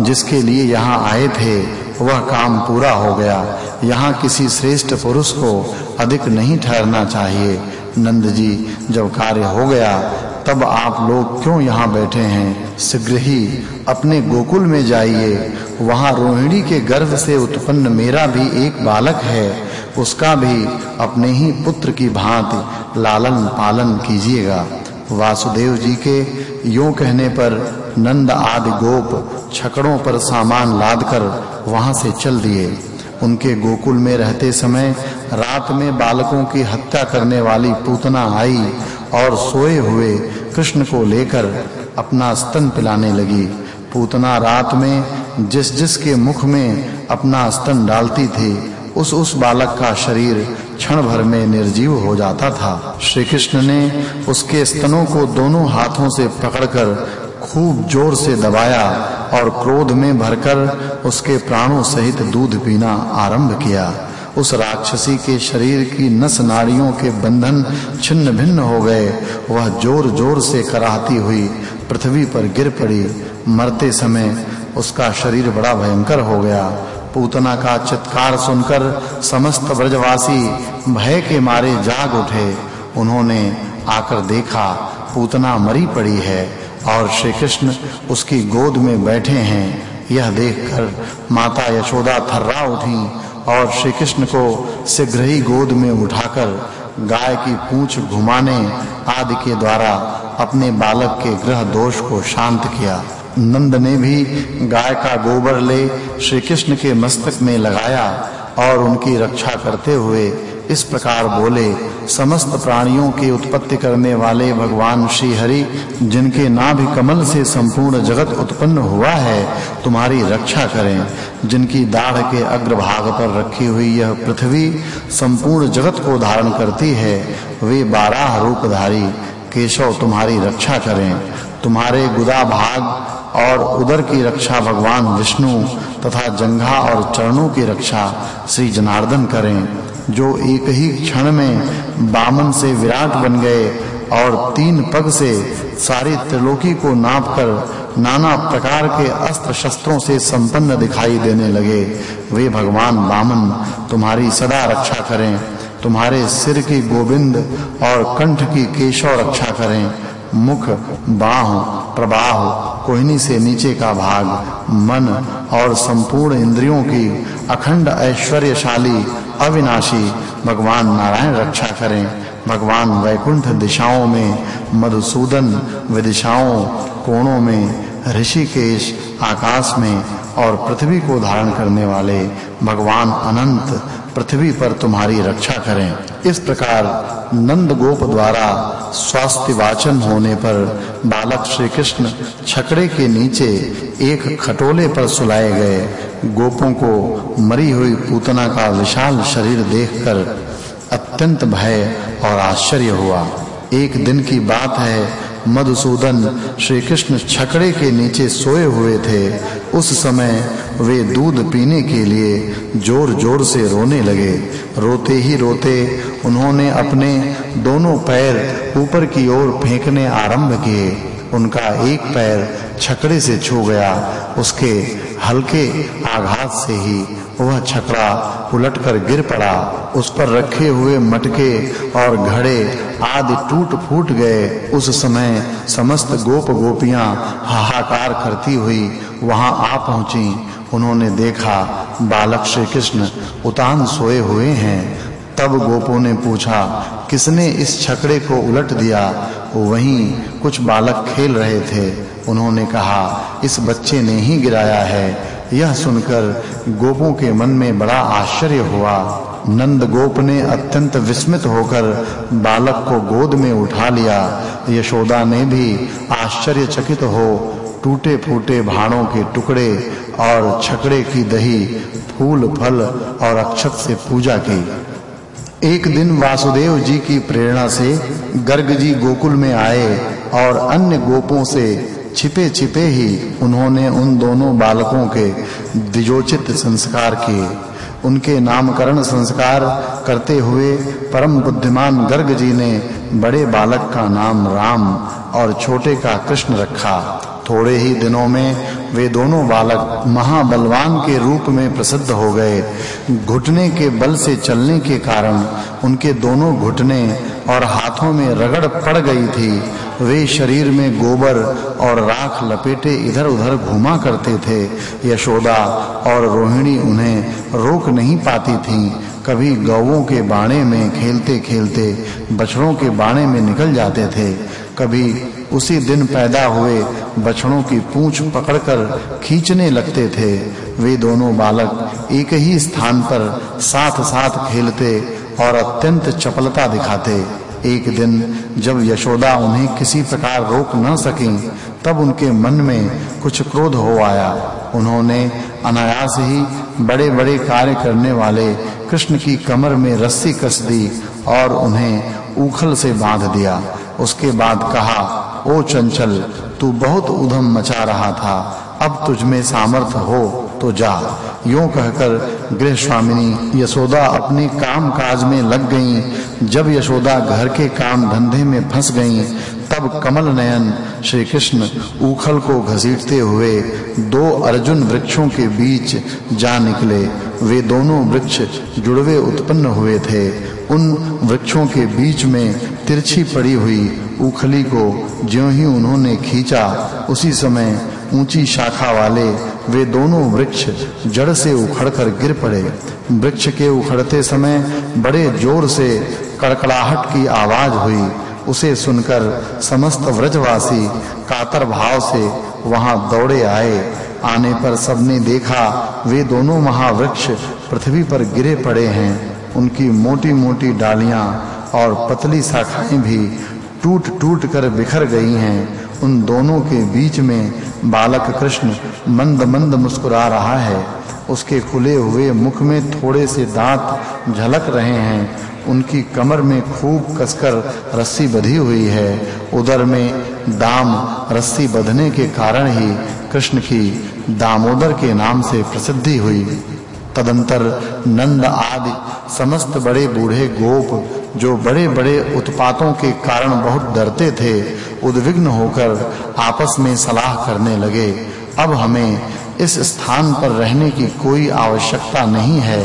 जिसके लिए यहाँ आए थे, वह काम पूरा हो गया। यहाँ किसी श्रेष्ठ पुरुष को अधिक नहीं ठहरना चाहिए। नंद जी, जब कार्य हो गया, तब आप लोग क्यों यहाँ बैठे हैं? शीघ्र ही अपने गोकुल में जाइए। वहाँ रोहिणी के गर्भ से उत्पन्न मेरा भी एक बालक है। उसका भी अपने ही पुत्र की भांति लालन पालन कीजिएगा। वासुदेव जी के यूँ कहने पर नंद आदि गोप छकड़ों पर सामान लादकर वहाँ से चल दिए। उनके गोकुल में रहते समय रात में बालकों की हत्या करने वाली पूतना आई और सोए हुए कृष्ण को लेकर अपना स्तन पिलाने लगी। पूतना रात में जिस जिस के मुख में अपना स्तन डालती थी, उस उस बालक का शरीर क्षण भर में निर्जीव हो जाता था। श्री कृष्ण ने उसके स्तनों को दोनों हाथों से पकड़कर खूब ज़ोर से दबाया और क्रोध में भरकर उसके प्राणों सहित दूध पीना आरंभ किया। उस राक्षसी के शरीर की नस नाड़ियों के बंधन छिन्न भिन्न हो गए। वह जोर-जोर से कराहती हुई पृथ्वी पर गिर पड़ी। मरते समय उसका शरीर बड़ा भयंकर हो गया। पूतना का चित्कार सुनकर समस्त ब्रजवासी भय के मारे जाग उठे। उन्होंने आकर देखा, पूतना मरी पड़ी है और श्री कृष्ण उसकी गोद में बैठे हैं। यह देखकर माता यशोदा थर्रा उठी और श्री कृष्ण को शीघ्र ही गोद में उठाकर गाय की पूंछ घुमाने आदि के द्वारा अपने बालक के ग्रह दोष को शांत किया। नंद ने भी गाय का गोबर ले श्री कृष्ण के मस्तक में लगाया और उनकी रक्षा करते हुए इस प्रकार बोले, समस्त प्राणियों की उत्पत्ति करने वाले भगवान श्री हरि जिनके नाभि कमल से संपूर्ण जगत उत्पन्न हुआ है, तुम्हारी रक्षा करें। जिनकी दाढ़ के अग्रभाग पर रखी हुई यह पृथ्वी संपूर्ण जगत को धारण करती है, वे बारह रूपधारी। केशव, तुम्हारी रक्षा करें। तुम्हारे गुदा भाग और उदर की रक्षा भगवान विष्णु तथा जंघा और चरणों की रक्षा श्री जनार्दन करें, जो एक ही क्षण में बामन से विराट बन गए और तीन पग से सारी त्रिलोकी को नापकर नाना प्रकार के अस्त्र शस्त्रों से संपन्न दिखाई देने लगे। वे भगवान बामन, तुम्हारी सदा रक्षा करें, तुम्हारे सिर की गोविंद और कंठ की केशव रक्षा करें मुख, बाह प्रवाह कोहिनी से नीचे का भाग, मन और संपूर्ण इंद्रियों की अखंड ऐश्वर्यशाली अविनाशी, भगवान नारायण रक्षा करें। भगवान वैकुंठ दिशाओं में, मधुसूदन विदिशाओं कोणों में, ऋषिकेश आकाश में और पृथ्वी को धारण करने वाले भगवान अनंत पृथ्वी पर तुम्हारी रक्षा करें। इस प्रकार नंद गोप द्वारा स्वास्थ्य वाचन होने पर बालक श्री कृष्ण छकड़े के नीचे एक खटोले पर सुलाए गए गोपों को मरी हुई पूतना का विशाल शरीर देखकर अत्यंत भय और आश्चर्य हुआ। एक दिन की बात है मधुसूदन श्री कृष्ण छकड़े के नीचे सोए हुए थे। उस समय वे दूध पीने के लिए जोर-जोर से रोने लगे। रोते ही रोते उन्होंने अपने दोनों पैर ऊपर की ओर फेंकने आरंभ किए। उनका एक पैर छकड़े से छू गया। उसके हल्के आघात से ही वह छकड़ा उलटकर गिर पड़ा। उस पर रखे हुए मटके और घड़े आदि टूट फूट गए। उस समय समस्त गोप गोपियाँ हाहाकार करती हुई वहाँ आ पहुँची। उन्होंने देखा, बालक श्री कृष्ण उतान सोए हुए हैं। तब गोपों ने पूछा, किसने इस छकड़े को उलट दिया? वहीं कुछ बालक खेल रहे थे। उन्होंने कहा, इस बच्चे ने ही गिराया है। यह सुनकर गोपों के मन में बड़ा आश्चर्य हुआ। नंद गोप ने अत्यंत विस्मित होकर बालक को गोद में उठा लिया। यशोदा ने भी आश्चर्यचकित हो टूटे फूटे भाणों के टुकड़े और छकड़े की दही, फूल, फल और अक्षत से पूजा की। एक दिन वासुदेव जी की प्रेरणा से गर्ग जी गोकुल में आए और अन्य गोपों से छिपे-छिपे ही उन्होंने उन दोनों बालकों के द्विजोचित संस्कार किए। उनके नामकरण संस्कार करते हुए परम बुद्धिमान गर्ग जी ने बड़े बालक का नाम राम और छोटे का कृष्ण रखा। थोड़े ही दिनों में वे दोनों बालक महाबलवान के रूप में प्रसिद्ध हो गए। घुटने के बल से चलने के कारण उनके दोनों घुटने और हाथों में रगड़ पड़ गई थी। वे शरीर में गोबर और राख लपेटे इधर-उधर घुमा करते थे। यशोदा और रोहिणी उन्हें रोक नहीं पाती थीं। कभी गौओं के बाणे में खेलते-खेलते, बछड़ों के बाणे में निकल जाते थे। कभी उसी दिन पैदा हुए बछड़ों की पूंछ पकड़कर खींचने लगते थे। वे दोनों बालक एक ही स्थान पर साथ-साथ खेलते और अत्यंत चपलता दिखाते। एक दिन जब यशोदा उन्हें किसी प्रकार रोक न सकीं, तब उनके मन में कुछ क्रोध हो आया। उन्होंने अनायास ही बड़े-बड़े कार्य करने वाले कृष्ण की कमर में रस्सी कस दी और उन्हें उखल से बाँध दिया। उसके बाद कहा, ओ चंचल, तू बहुत उधम मचा रहा था। अब तुझ में सामर्थ्य हो। तो जा। यूँ कहकर गृह स्वामिनी यशोदा अपने काम काज में लग गईं। जब यशोदा घर के काम धंधे में फंस गईं, तब कमल नयन श्री कृष्ण उखल को घसीटते हुए दो अर्जुन वृक्षों के बीच जा निकले। वे दोनों वृक्ष जुड़वे उत्पन्न हुए थे। उन वृक्षों के बीच में तिरछी पड़ी हुई उखली को ज्यों ही उन्होंने खींचा, उसी समय ऊँची शाखा वाले, वे दोनों वृक्ष जड़ से उखड़कर गिर पड़े। वृक्ष के उखड़ते समय बड़े ज़ोर से कड़कड़ाहट की आवाज़ हुई। उसे सुनकर समस्त व्रजवासी कातर भाव से वहाँ दौड़े आए। आने पर सबने देखा, वे दोनों महावृक्ष पृथ्वी पर गिरे पड़े हैं। उनकी मोटी-मोटी डालियाँ और पतली शाखाएँ भी टूट-टूट कर बिखर गई हैं। उन दोनों के बीच में बालक कृष्ण मंद-मंद मुस्कुरा रहा है। उसके खुले हुए मुख में थोड़े से दांत झलक रहे हैं। उनकी कमर में खूब कसकर रस्सी बंधी हुई है। उधर में दाम रस्सी बंधने के कारण ही कृष्ण की दामोदर के नाम से प्रसिद्धि हुई। तदंतर नंद आदि समस्त बड़े बूढ़े गोप जो बड़े-बड़े उत्पातों के कारण बहुत डरते थे उद्विग्न होकर आपस में सलाह करने लगे, अब हमें इस स्थान पर रहने की कोई आवश्यकता नहीं है।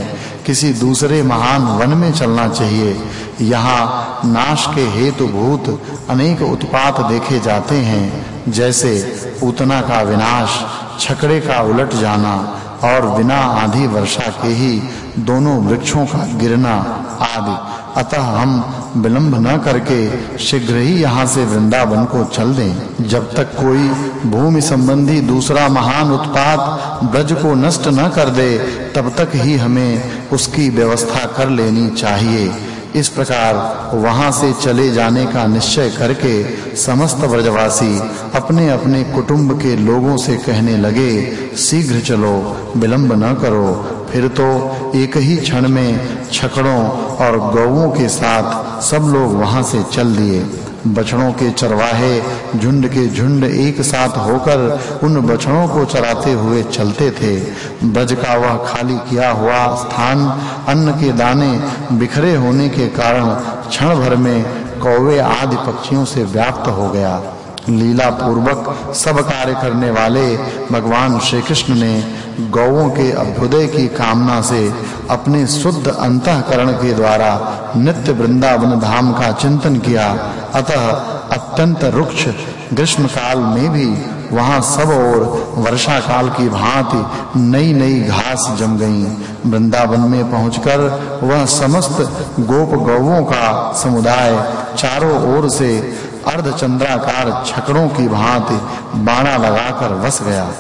किसी दूसरे महान वन में चलना चाहिए। यहाँ नाश के हेतु भूत अनेक उत्पात देखे जाते हैं, जैसे पूतना का विनाश, छकड़े का उलट जाना और बिना आधी वर्षा के ही दोनों वृक्षों का गिरना आदि। अतः हम विलंब न करके शीघ्र ही यहाँ से वृंदावन को चल दें। जब तक कोई भूमि संबंधी दूसरा महान उत्पात ब्रज को नष्ट न कर दे, तब तक ही हमें उसकी व्यवस्था कर लेनी चाहिए। इस प्रकार वहाँ से चले जाने का निश्चय करके समस्त व्रजवासी अपने-अपने कुटुंब के लोगों से कहने लगे, शीघ्र चलो, विलंब न करो। फिर तो एक ही क्षण में छकड़ों और गौओं के साथ सब लोग वहाँ से चल दिए। बछड़ों के चरवाहे, झुंड के झुंड एक साथ होकर उन बछड़ों को चराते हुए चलते थे। ब्रज का वह खाली किया हुआ स्थान, अन्न के दाने बिखरे होने के कारण क्षण भर में कौवे आदि पक्षियों से व्याप्त हो गया। लीला पूर्वक सब कार्य करने वाले भगवान श्री कृष्ण ने गौओं के अभ्युदय की कामना से अपने शुद्ध अंतःकरण के द्वारा नित्य वृंदावन धाम का चिंतन किया। अतः अत्यंत रुक्ष ग्रीष्म काल में भी वहाँ सब ओर वर्षा काल की भांति नई-नई घास जम गई। वृंदावन में पहुंचकर वह समस्त गोप गौओं का समुदाय चारों ओर से अर्धचंद्राकार छकड़ों की भांति बाणा लगाकर बस गया।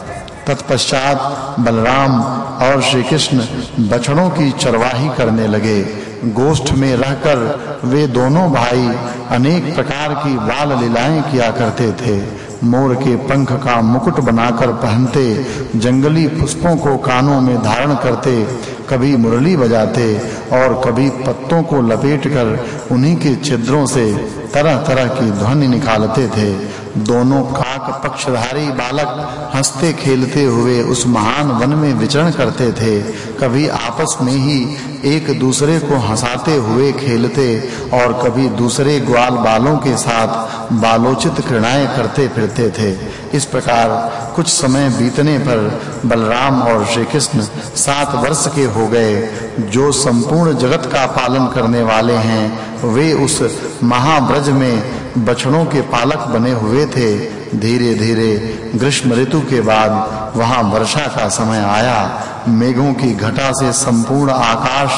तत्पश्चात बलराम और श्री कृष्ण बछड़ों की चरवाही करने लगे। गोष्ठ में रहकर वे दोनों भाई अनेक प्रकार की बाल लीलाएँ किया करते थे। मोर के पंख का मुकुट बनाकर पहनते, जंगली पुष्पों को कानों में धारण करते, कभी मुरली बजाते और कभी पत्तों को लपेटकर उन्हीं के छिद्रों से तरह-तरह की ध्वनि निकालते थे। दोनों काक पक्षधारी बालक हँसते खेलते हुए उस महान वन में विचरण करते थे। कभी आपस में ही एक दूसरे को हंसाते हुए खेलते और कभी दूसरे ग्वाल बालों के साथ बालोचित क्रीड़ाएँ करते फिरते थे। इस प्रकार कुछ समय बीतने पर बलराम और श्री कृष्ण सात वर्ष के हो गए। जो संपूर्ण जगत का पालन करने वाले हैं, वे उस महाब्रज में बछड़ों के पालक बने हुए थे। धीरे-धीरे ग्रीष्म ऋतु के बाद वहाँ वर्षा का समय आया। मेघों की घटा से संपूर्ण आकाश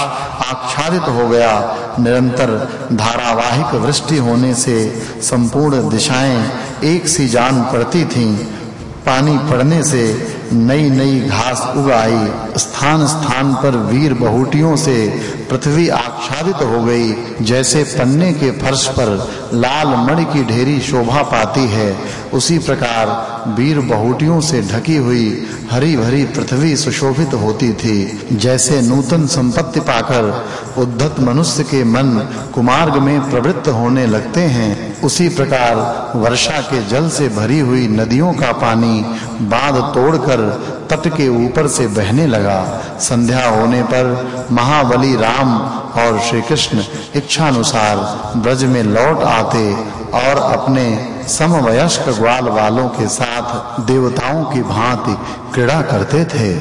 आच्छादित हो गया। निरंतर धारावाहिक वृष्टि होने से संपूर्ण दिशाएँ एक सी जान पड़ती थीं। पानी पड़ने से नई-नई घास उग आई। स्थान-स्थान पर वीर बहुटियों से पृथ्वी आच्छादित हो गई। जैसे पन्ने के फर्श पर लाल मणि की ढेरी शोभा पाती है। उसी प्रकार वीर बहुटियों से ढकी हुई हरी भरी पृथ्वी सुशोभित होती थी। जैसे नूतन संपत्ति पाकर उद्धत मनुष्य के मन कुमार्ग में प्रवृत्त होने लगते हैं, उसी प्रकार वर्षा के जल से भरी हुई नदियों का पानी बाँध तोड़कर तट के ऊपर से बहने लगा। संध्या होने पर महाबली राम और श्री कृष्ण इच्छा अनुसार ब्रज में लौट आते और अपने समवयस्क ग्वाल वालों के साथ देवताओं की भांति क्रीड़ा करते थे।